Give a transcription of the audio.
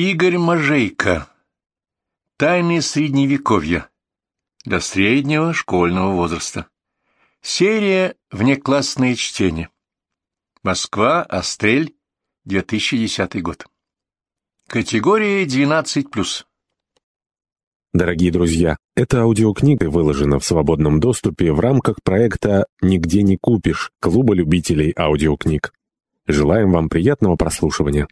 Игорь Можейко. Тайны Средневековья. Для среднего школьного возраста. Серия «Внеклассные чтения». Москва, Астрель, 2010 год. Категория 12+. Дорогие друзья, эта аудиокнига выложена в свободном доступе в рамках проекта «Нигде не купишь» Клуба любителей аудиокниг. Желаем вам приятного прослушивания.